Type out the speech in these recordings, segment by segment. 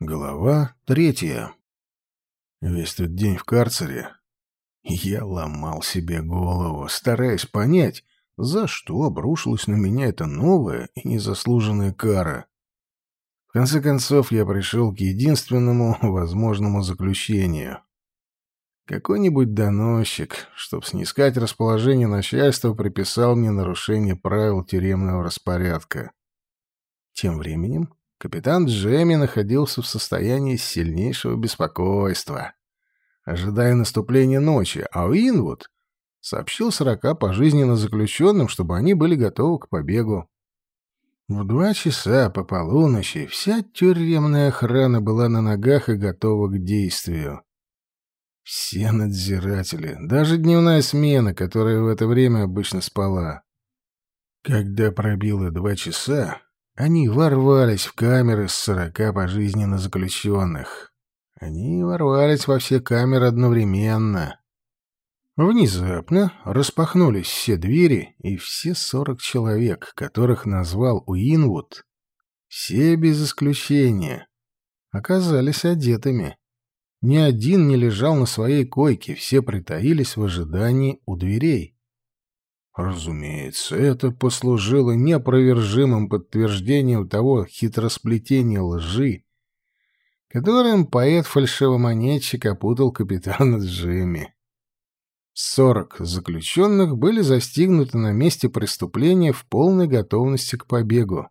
Глава третья. Весь тот день в карцере я ломал себе голову, стараясь понять, за что обрушилась на меня эта новая и незаслуженная кара. В конце концов, я пришел к единственному возможному заключению. Какой-нибудь доносчик, чтоб снискать расположение начальства, приписал мне нарушение правил тюремного распорядка. Тем временем капитан Джемми находился в состоянии сильнейшего беспокойства, ожидая наступления ночи, а Уинвуд сообщил сорока пожизненно заключенным, чтобы они были готовы к побегу. В два часа по полуночи вся тюремная охрана была на ногах и готова к действию. Все надзиратели, даже дневная смена, которая в это время обычно спала. Когда пробило два часа, они ворвались в камеры с сорока пожизненно заключенных. Они ворвались во все камеры одновременно. Внезапно распахнулись все двери, и все сорок человек, которых назвал Уинвуд, все без исключения, оказались одетыми. Ни один не лежал на своей койке, все притаились в ожидании у дверей. Разумеется, это послужило неопровержимым подтверждением того хитросплетения лжи, которым поэт-фальшивомонетчик опутал капитана Джимми. Сорок заключенных были застигнуты на месте преступления в полной готовности к побегу.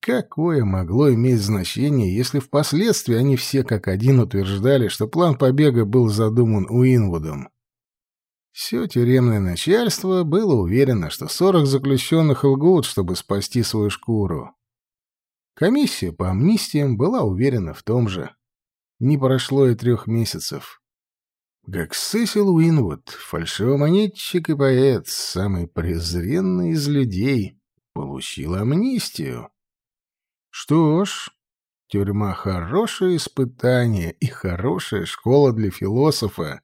Какое могло иметь значение, если впоследствии они все как один утверждали, что план побега был задуман Уинвудом? Все тюремное начальство было уверено, что сорок заключенных лгут, чтобы спасти свою шкуру. Комиссия по амнистиям была уверена в том же. Не прошло и трех месяцев. Как Сесил Уинвуд, фальшивомонетчик и поэт, самый презренный из людей, получил амнистию. Что ж, тюрьма — хорошее испытание и хорошая школа для философа.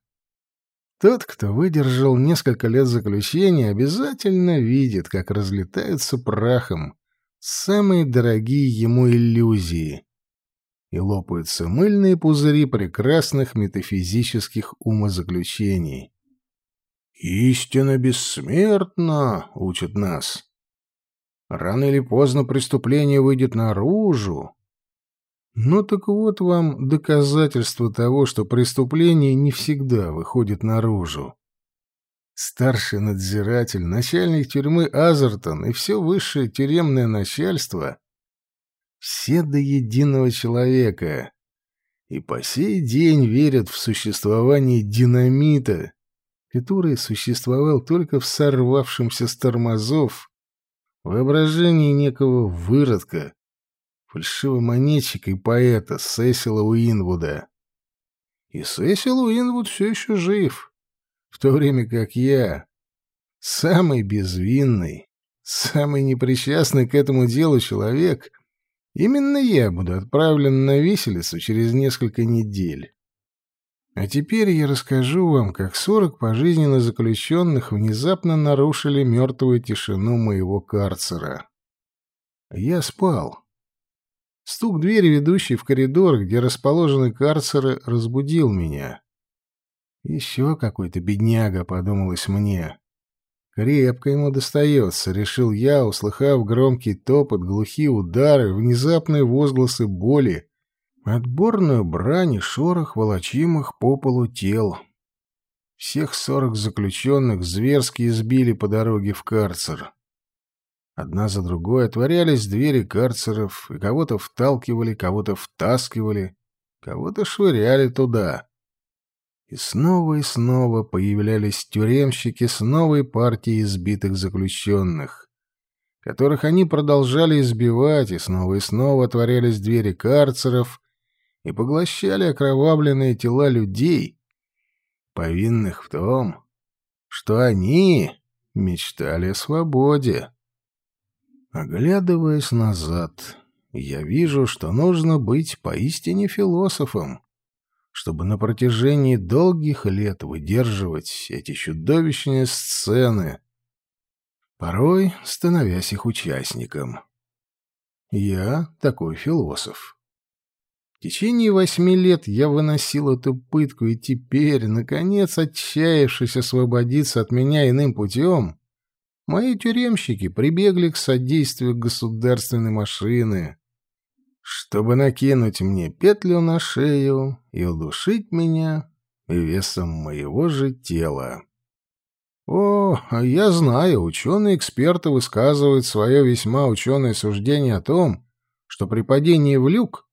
Тот, кто выдержал несколько лет заключения, обязательно видит, как разлетаются прахом самые дорогие ему иллюзии и лопаются мыльные пузыри прекрасных метафизических умозаключений. «Истина бессмертна», — учат нас. Рано или поздно преступление выйдет наружу. Ну так вот вам доказательство того, что преступление не всегда выходит наружу. Старший надзиратель, начальник тюрьмы Азертон и все высшее тюремное начальство — все до единого человека. И по сей день верят в существование динамита, который существовал только в сорвавшемся с тормозов воображении некого выродка, фальшивомонетчика и поэта Сесила Уинвуда. И Сесил Уинвуд все еще жив, в то время как я, самый безвинный, самый непричастный к этому делу человек, именно я буду отправлен на виселицу через несколько недель. А теперь я расскажу вам, как сорок пожизненно заключенных внезапно нарушили мертвую тишину моего карцера. Я спал. Стук двери, ведущей в коридор, где расположены карцеры, разбудил меня. Еще какой-то бедняга, подумалось мне. Крепко ему достается, решил я, услыхав громкий топот, глухие удары, внезапные возгласы боли, Отборную брань и шорох волочимых по полу тел. Всех сорок заключенных зверски избили по дороге в карцер. Одна за другой отворялись двери карцеров, и кого-то вталкивали, кого-то втаскивали, кого-то швыряли туда. И снова и снова появлялись тюремщики с новой партией избитых заключенных, которых они продолжали избивать, и снова и снова отворялись двери карцеров, и поглощали окровавленные тела людей, повинных в том, что они мечтали о свободе. Оглядываясь назад, я вижу, что нужно быть поистине философом, чтобы на протяжении долгих лет выдерживать эти чудовищные сцены, порой становясь их участником. Я такой философ. течение восьми лет я выносил эту пытку, и теперь, наконец, отчаявшись освободиться от меня иным путем, мои тюремщики прибегли к содействию государственной машины, чтобы накинуть мне петлю на шею и удушить меня весом моего же тела. О, я знаю, ученые-эксперты высказывают свое весьма ученое суждение о том, что при падении в люк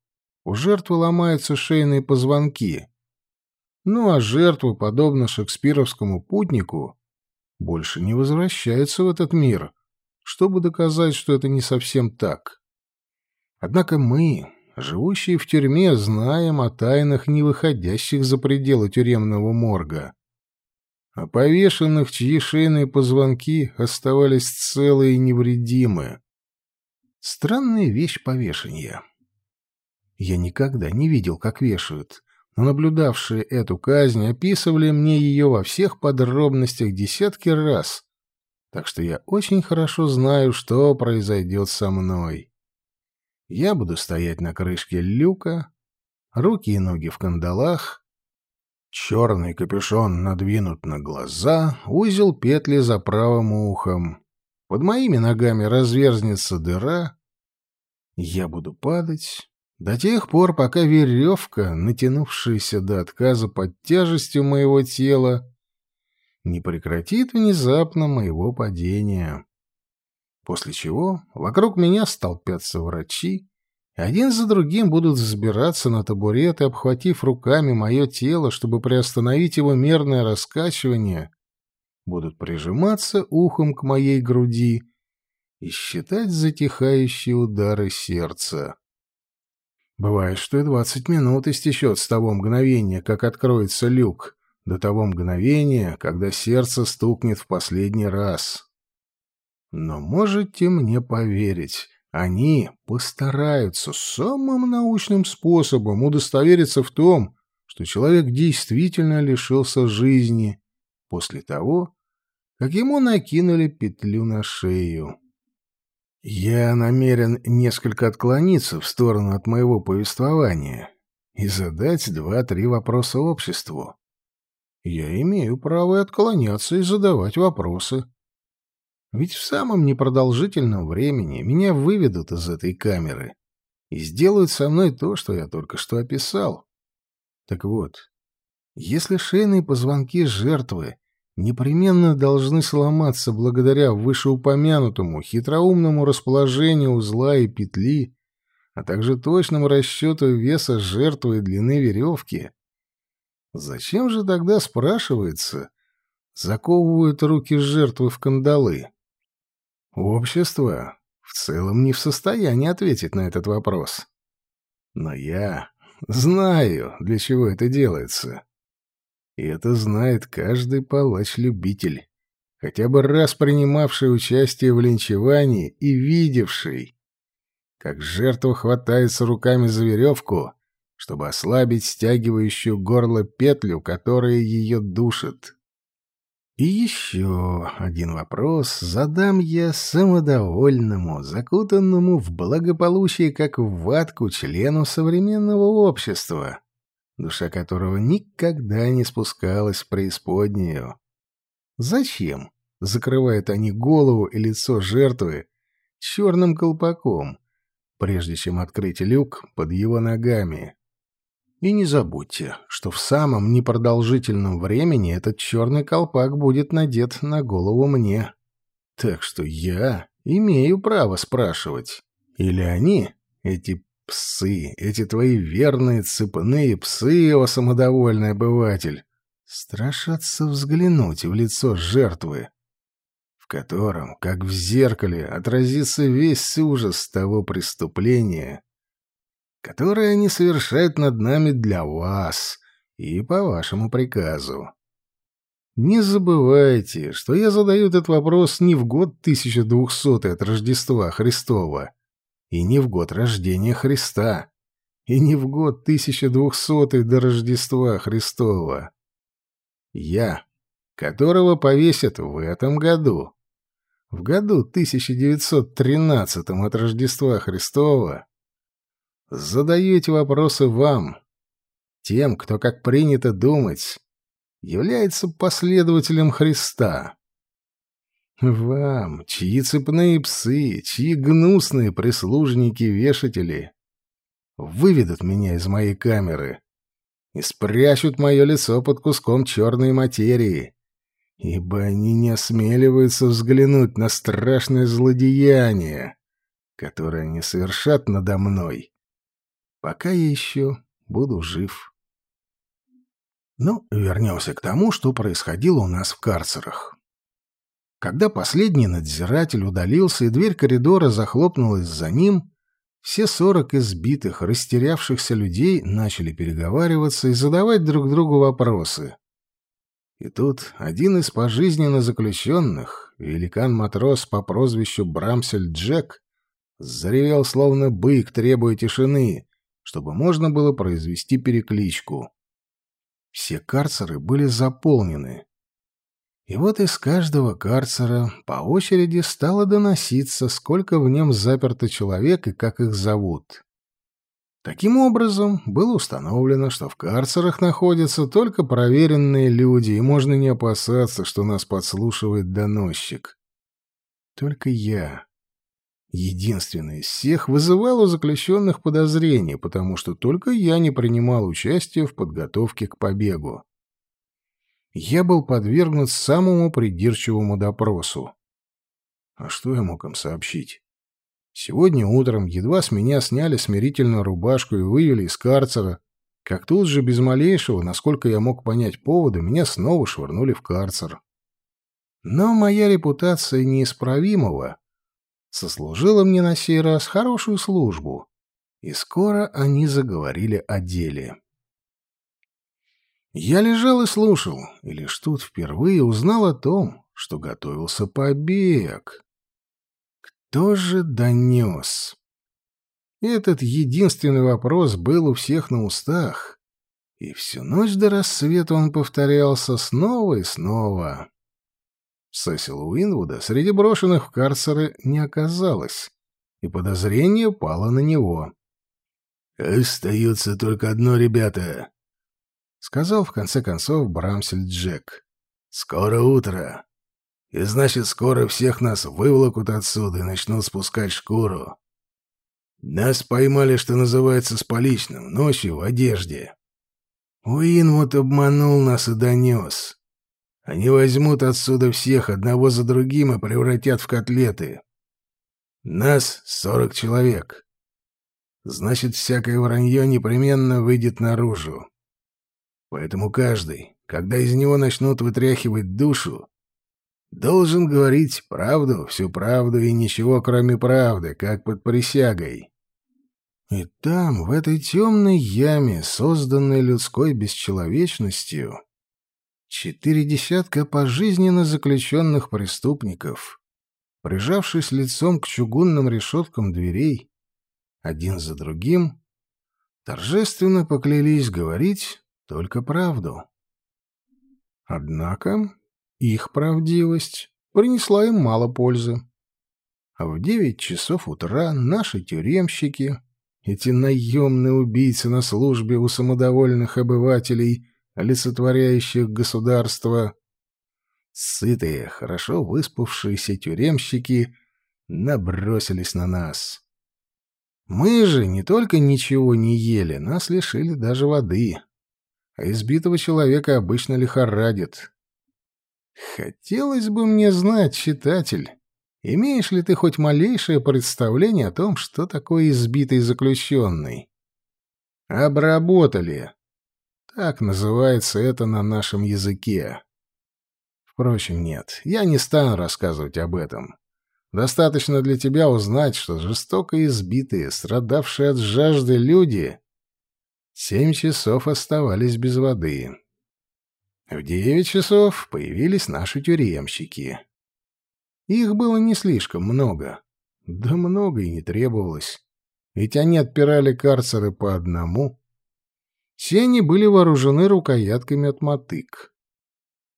у жертвы ломаются шейные позвонки. Ну а жертвы, подобно шекспировскому путнику, больше не возвращаются в этот мир, чтобы доказать, что это не совсем так. Однако мы, живущие в тюрьме, знаем о тайнах, не выходящих за пределы тюремного морга а повешенных, чьи шейные позвонки оставались целые и невредимы. Странная вещь повешения. Я никогда не видел, как вешают, но наблюдавшие эту казнь описывали мне ее во всех подробностях десятки раз, так что я очень хорошо знаю, что произойдет со мной. Я буду стоять на крышке люка, руки и ноги в кандалах, Черный капюшон надвинут на глаза, узел петли за правым ухом. Под моими ногами разверзнется дыра. Я буду падать до тех пор, пока веревка, натянувшаяся до отказа под тяжестью моего тела, не прекратит внезапно моего падения. После чего вокруг меня столпятся врачи, один за другим будут взбираться на табуреты, обхватив руками мое тело, чтобы приостановить его мерное раскачивание, будут прижиматься ухом к моей груди и считать затихающие удары сердца. Бывает, что и двадцать минут истечет с того мгновения, как откроется люк, до того мгновения, когда сердце стукнет в последний раз. Но можете мне поверить, они постараются самым научным способом удостовериться в том, что человек действительно лишился жизни после того, как ему накинули петлю на шею. Я намерен несколько отклониться в сторону от моего повествования и задать два-три вопроса обществу. Я имею право отклоняться и задавать вопросы. Ведь в самом непродолжительном времени меня выведут из этой камеры и сделают со мной то, что я только что описал. Так вот, если шейные позвонки жертвы непременно должны сломаться благодаря вышеупомянутому хитроумному расположению узла и петли, а также точному расчету веса жертвы и длины веревки, зачем же тогда, спрашивается, заковывают руки жертвы в кандалы? Общество в целом не в состоянии ответить на этот вопрос. Но я знаю, для чего это делается. И это знает каждый палач-любитель, хотя бы раз принимавший участие в линчевании и видевший, как жертва хватается руками за веревку, чтобы ослабить стягивающую горло петлю, которая ее душит. И еще один вопрос задам я самодовольному, закутанному в благополучие, как в ватку, члену современного общества, душа которого никогда не спускалась в преисподнюю. Зачем закрывают они голову и лицо жертвы черным колпаком, прежде чем открыть люк под его ногами? И не забудьте, что в самом непродолжительном времени этот черный колпак будет надет на голову мне. Так что я имею право спрашивать. Или они, эти псы, эти твои верные цепные псы, о самодовольный обыватель, страшатся взглянуть в лицо жертвы, в котором, как в зеркале, отразится весь ужас того преступления, которые они совершают над нами для вас и по вашему приказу. Не забывайте, что я задаю этот вопрос не в год 1200 от Рождества Христова, и не в год рождения Христа, и не в год 1200 до Рождества Христова. Я, которого повесят в этом году, в году 1913 от Рождества Христова, Задаю эти вопросы вам, тем, кто, как принято думать, является последователем Христа. Вам, чьи цепные псы, чьи гнусные прислужники-вешатели выведут меня из моей камеры и спрячут мое лицо под куском черной материи, ибо они не осмеливаются взглянуть на страшное злодеяние, которое они совершат надо мной, пока я еще буду жив. Ну, вернемся к тому, что происходило у нас в карцерах. Когда последний надзиратель удалился и дверь коридора захлопнулась за ним, все сорок избитых, растерявшихся людей начали переговариваться и задавать друг другу вопросы. И тут один из пожизненно заключенных, великан-матрос по прозвищу Брамсель Джек, заревел словно бык, требуя тишины, чтобы можно было произвести перекличку. Все карцеры были заполнены. И вот из каждого карцера по очереди стало доноситься, сколько в нем заперто человек и как их зовут. Таким образом, было установлено, что в карцерах находятся только проверенные люди, и можно не опасаться, что нас подслушивает доносчик. Только я, единственный из всех, вызывал у заключенных подозрения, потому что только я не принимал участия в подготовке к побегу. Я был подвергнут самому придирчивому допросу. А что я мог им сообщить? Сегодня утром едва с меня сняли смирительную рубашку и вывели из карцера, как тут же без малейшего, насколько я мог понять повода, меня снова швырнули в карцер. Но моя репутация неисправимого сослужила мне на сей раз хорошую службу, и скоро они заговорили о деле. Я лежал и слушал, и лишь тут впервые узнал о том, что готовился побег. Кто же донес? Этот единственный вопрос был у всех на устах, и всю ночь до рассвета он повторялся снова и снова. Сесил Уинвуда среди брошенных в карцеры не оказалось, и подозрение пало на него. «Остается только одно, ребята», — сказал в конце концов Брамсель Джек. «Скоро утро, и значит, скоро всех нас выволокут отсюда и начнут спускать шкуру. Нас поймали, что называется, с поличным, ночью в одежде. Уинвуд обманул нас и донес. Они возьмут отсюда всех одного за другим и превратят в котлеты. Нас сорок человек. Значит, всякое вранье непременно выйдет наружу. Поэтому каждый, когда из него начнут вытряхивать душу, должен говорить правду, всю правду и ничего, кроме правды, как под присягой. И там, в этой темной яме, созданной людской бесчеловечностью, Четыре десятка пожизненно заключенных преступников, прижавшись лицом к чугунным решеткам дверей, один за другим, торжественно поклялись говорить только правду. Однако их правдивость принесла им мало пользы. А в девять часов утра наши тюремщики, эти наемные убийцы на службе у самодовольных обывателей, олицетворяющих государство. Сытые, хорошо выспавшиеся тюремщики набросились на нас. Мы же не только ничего не ели, нас лишили даже воды. А избитого человека обычно лихорадит. Хотелось бы мне знать, читатель, имеешь ли ты хоть малейшее представление о том, что такое избитый заключенный? Обработали. Так называется это на нашем языке. Впрочем, нет, я не стану рассказывать об этом. Достаточно для тебя узнать, что жестоко избитые, страдавшие от жажды люди семь часов оставались без воды. В девять часов появились наши тюремщики. Их было не слишком много. Да много и не требовалось. Ведь они отпирали карцеры по одному, все они были вооружены рукоятками от мотык.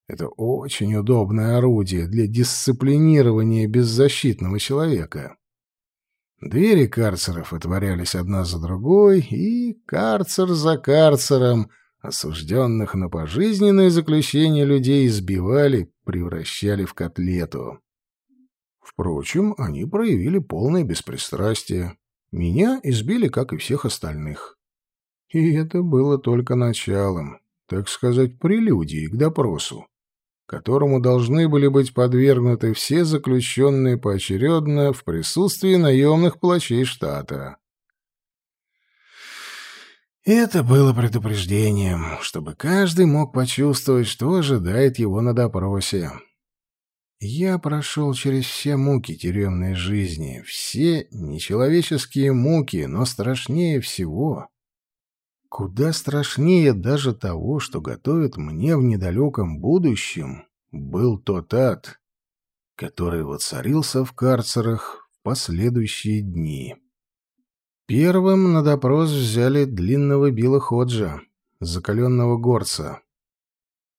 Это очень удобное орудие для дисциплинирования беззащитного человека. Двери карцеров отворялись одна за другой, и карцер за карцером осужденных на пожизненное заключение людей избивали, превращали в котлету. Впрочем, они проявили полное беспристрастие. Меня избили, как и всех остальных. И это было только началом, так сказать, прелюдией к допросу которому должны были быть подвергнуты все заключенные поочередно в присутствии наемных плачей штата. Это было предупреждением, чтобы каждый мог почувствовать, что ожидает его на допросе. Я прошел через все муки тюремной жизни, все нечеловеческие муки, но страшнее всего Куда страшнее даже того, что готовит мне в недалеком будущем, был тот ад, который воцарился в карцерах в последующие дни. Первым на допрос взяли длинного Билла Ходжа, закаленного горца.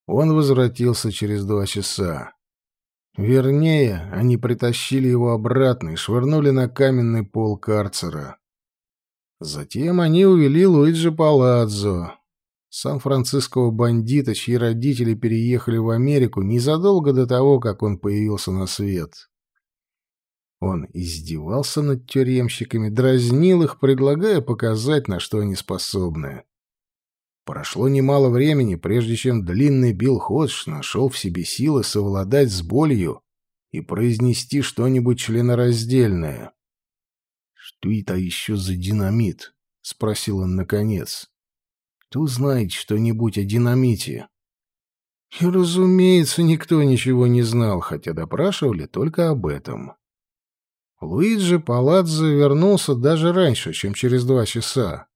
Он возвратился через два часа. Вернее, они притащили его обратно и швырнули на каменный пол карцера. Затем они увели Луиджи Паладзо, сан-франциского бандита, чьи родители переехали в Америку незадолго до того, как он появился на свет. Он издевался над тюремщиками, дразнил их, предлагая показать, на что они способны. Прошло немало времени, прежде чем длинный Билл Ходж нашел в себе силы совладать с болью и произнести что-нибудь членораздельное. «Что это еще за динамит?» — спросил он наконец. «Кто знает что-нибудь о динамите?» И, разумеется, никто ничего не знал, хотя допрашивали только об этом. Луиджи Паладзе вернулся даже раньше, чем через два часа.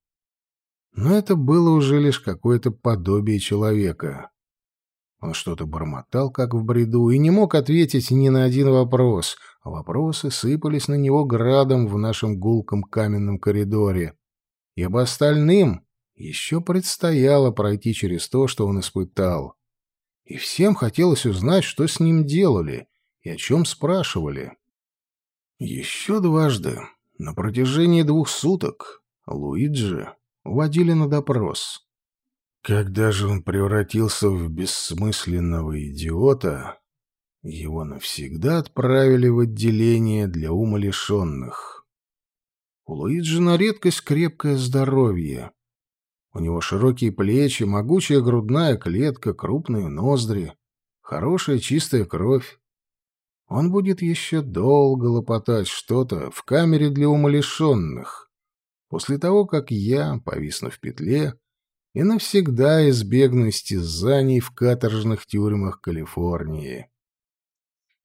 Но это было уже лишь какое-то подобие человека. Он что-то бормотал, как в бреду, и не мог ответить ни на один вопрос, вопросы сыпались на него градом в нашем гулком каменном коридоре. Ибо остальным еще предстояло пройти через то, что он испытал. И всем хотелось узнать, что с ним делали и о чем спрашивали. Еще дважды, на протяжении двух суток, Луиджи водили на допрос. Когда же он превратился в бессмысленного идиота, его навсегда отправили в отделение для умалишенных. У Луиджи на редкость крепкое здоровье. У него широкие плечи, могучая грудная клетка, крупные ноздри, хорошая чистая кровь. Он будет еще долго лопотать что-то в камере для умалишенных, после того, как я, повиснув в петле, и навсегда избегну истязаний в каторжных тюрьмах Калифорнии.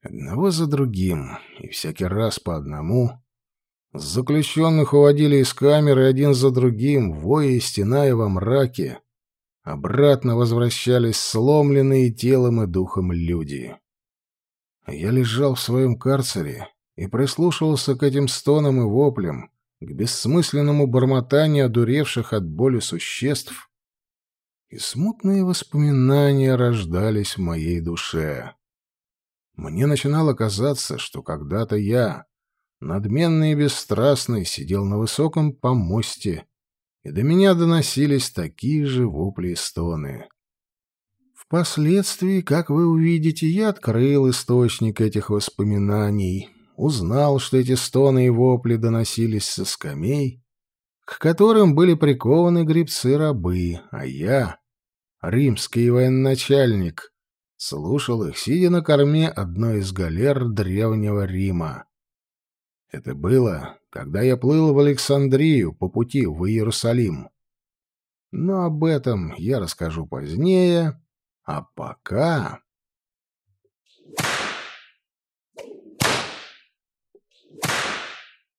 Одного за другим, и всякий раз по одному, заключенных уводили из камеры один за другим, воя и стеная во мраке, обратно возвращались сломленные телом и духом люди. Я лежал в своем карцере и прислушивался к этим стонам и воплям, к бессмысленному бормотанию одуревших от боли существ, и смутные воспоминания рождались в моей душе. Мне начинало казаться, что когда-то я, надменный и бесстрастный, сидел на высоком помосте, и до меня доносились такие же вопли и стоны. Впоследствии, как вы увидите, я открыл источник этих воспоминаний, узнал, что эти стоны и вопли доносились со скамей, к которым были прикованы грибцы-рабы, а я, римский военачальник, слушал их, сидя на корме одной из галер древнего Рима. Это было, когда я плыл в Александрию по пути в Иерусалим. Но об этом я расскажу позднее, а пока...